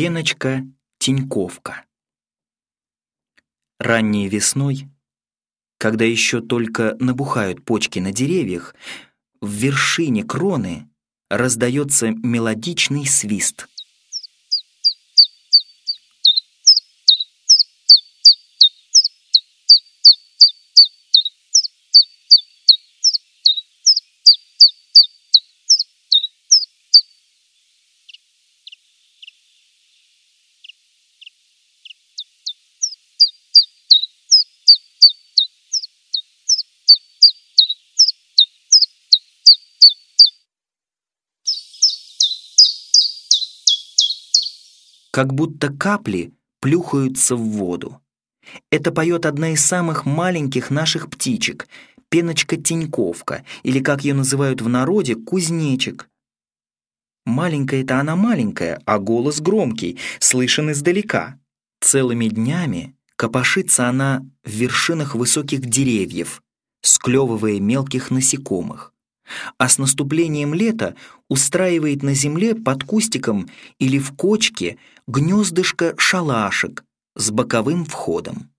Пеночка-теньковка. Ранней весной, когда еще только набухают почки на деревьях, в вершине кроны раздается мелодичный свист. Как будто капли плюхаются в воду. Это поет одна из самых маленьких наших птичек, пеночка-теньковка, или, как ее называют в народе, кузнечик. Маленькая-то она маленькая, а голос громкий, слышен издалека. Целыми днями копошится она в вершинах высоких деревьев, склевывая мелких насекомых а с наступлением лета устраивает на земле под кустиком или в кочке гнездышко шалашек с боковым входом.